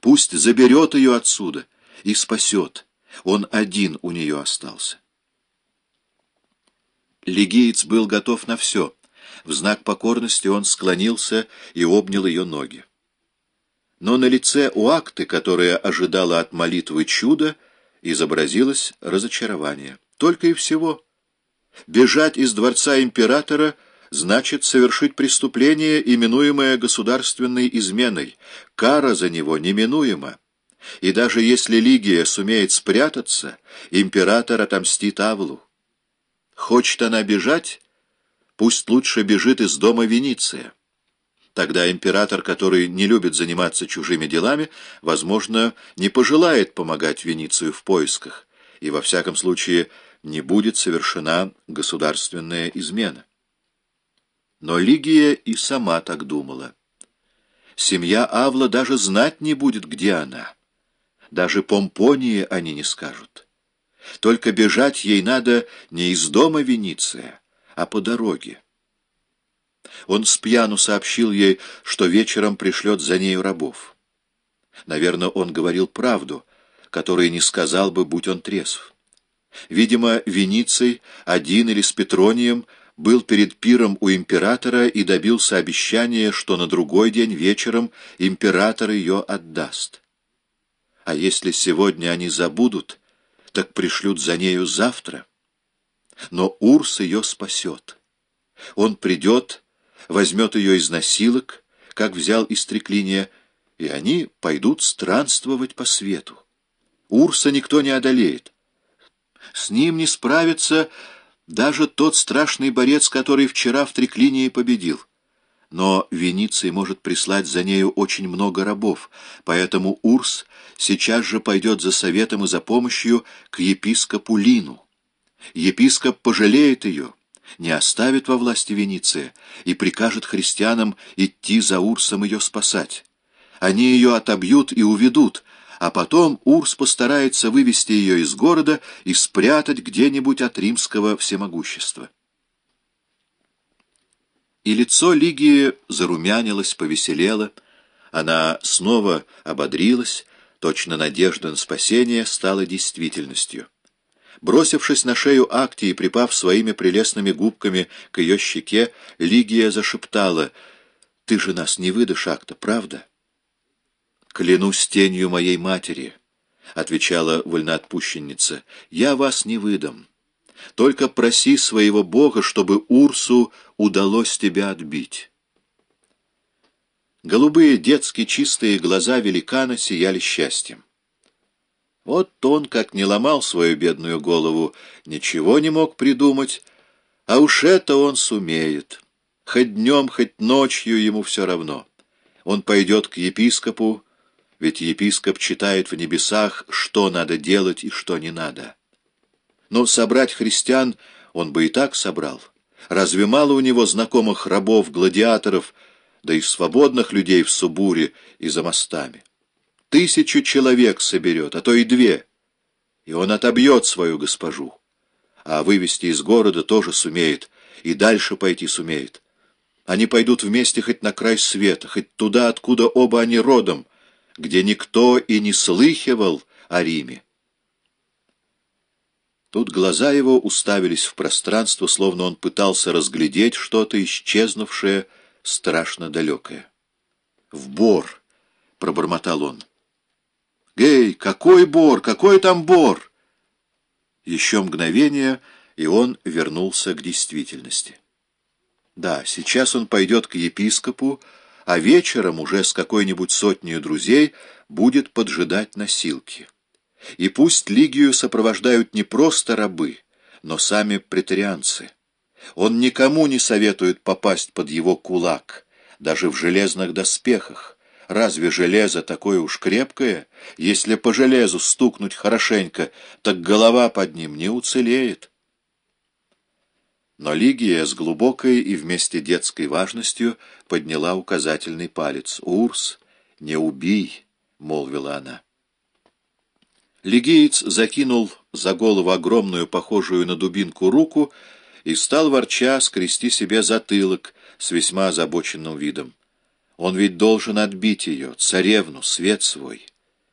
Пусть заберет ее отсюда и спасет. Он один у нее остался. Легиец был готов на все. В знак покорности он склонился и обнял ее ноги. Но на лице у акты, которая ожидала от молитвы чуда, изобразилось разочарование. Только и всего. Бежать из дворца императора значит совершить преступление, именуемое государственной изменой. Кара за него неминуема. И даже если Лигия сумеет спрятаться, император отомстит Авлу. Хочет она бежать, пусть лучше бежит из дома Вениция. Тогда император, который не любит заниматься чужими делами, возможно, не пожелает помогать Веницию в поисках, и во всяком случае не будет совершена государственная измена. Но Лигия и сама так думала. Семья Авла даже знать не будет, где она. Даже Помпонии они не скажут. Только бежать ей надо не из дома Вениция, а по дороге. Он с пьяну сообщил ей, что вечером пришлет за нею рабов. Наверное, он говорил правду, которой не сказал бы, будь он трезв. Видимо, Вениций, один или с Петронием, был перед пиром у императора и добился обещания, что на другой день вечером император ее отдаст. А если сегодня они забудут, так пришлют за нею завтра. Но Урс ее спасет. Он придет, возьмет ее из насилок, как взял из треклиния, и они пойдут странствовать по свету. Урса никто не одолеет. С ним не справится даже тот страшный борец, который вчера в треклинии победил. Но Вениций может прислать за нею очень много рабов, поэтому Урс сейчас же пойдет за советом и за помощью к епископу Лину. Епископ пожалеет ее, не оставит во власти Вениция и прикажет христианам идти за Урсом ее спасать. Они ее отобьют и уведут, а потом Урс постарается вывести ее из города и спрятать где-нибудь от римского всемогущества. И лицо Лигии зарумянилось, повеселело, она снова ободрилась, точно надежда на спасение стала действительностью. Бросившись на шею Акти и припав своими прелестными губками к ее щеке, Лигия зашептала, «Ты же нас не выдашь, Акта, правда?» «Клянусь тенью моей матери», — отвечала вольноотпущенница, — «я вас не выдам. Только проси своего Бога, чтобы Урсу удалось тебя отбить». Голубые детские чистые глаза великана сияли счастьем. Вот он, как не ломал свою бедную голову, ничего не мог придумать, а уж это он сумеет. Хоть днем, хоть ночью ему все равно. Он пойдет к епископу, ведь епископ читает в небесах, что надо делать и что не надо. Но собрать христиан он бы и так собрал. Разве мало у него знакомых рабов, гладиаторов, да и свободных людей в Субуре и за мостами? Тысячу человек соберет, а то и две, и он отобьет свою госпожу. А вывести из города тоже сумеет, и дальше пойти сумеет. Они пойдут вместе хоть на край света, хоть туда, откуда оба они родом, где никто и не слыхивал о Риме. Тут глаза его уставились в пространство, словно он пытался разглядеть что-то исчезнувшее, страшно далекое. «В бор!» — пробормотал он. «Гей, какой бор? Какой там бор?» Еще мгновение, и он вернулся к действительности. Да, сейчас он пойдет к епископу, а вечером уже с какой-нибудь сотней друзей будет поджидать носилки. И пусть Лигию сопровождают не просто рабы, но сами претарианцы. Он никому не советует попасть под его кулак, даже в железных доспехах, Разве железо такое уж крепкое? Если по железу стукнуть хорошенько, так голова под ним не уцелеет. Но Лигия с глубокой и вместе детской важностью подняла указательный палец. «Урс, не убий!» — молвила она. Лигиец закинул за голову огромную, похожую на дубинку, руку и стал ворча скрести себе затылок с весьма озабоченным видом. Он ведь должен отбить ее, царевну, свет свой.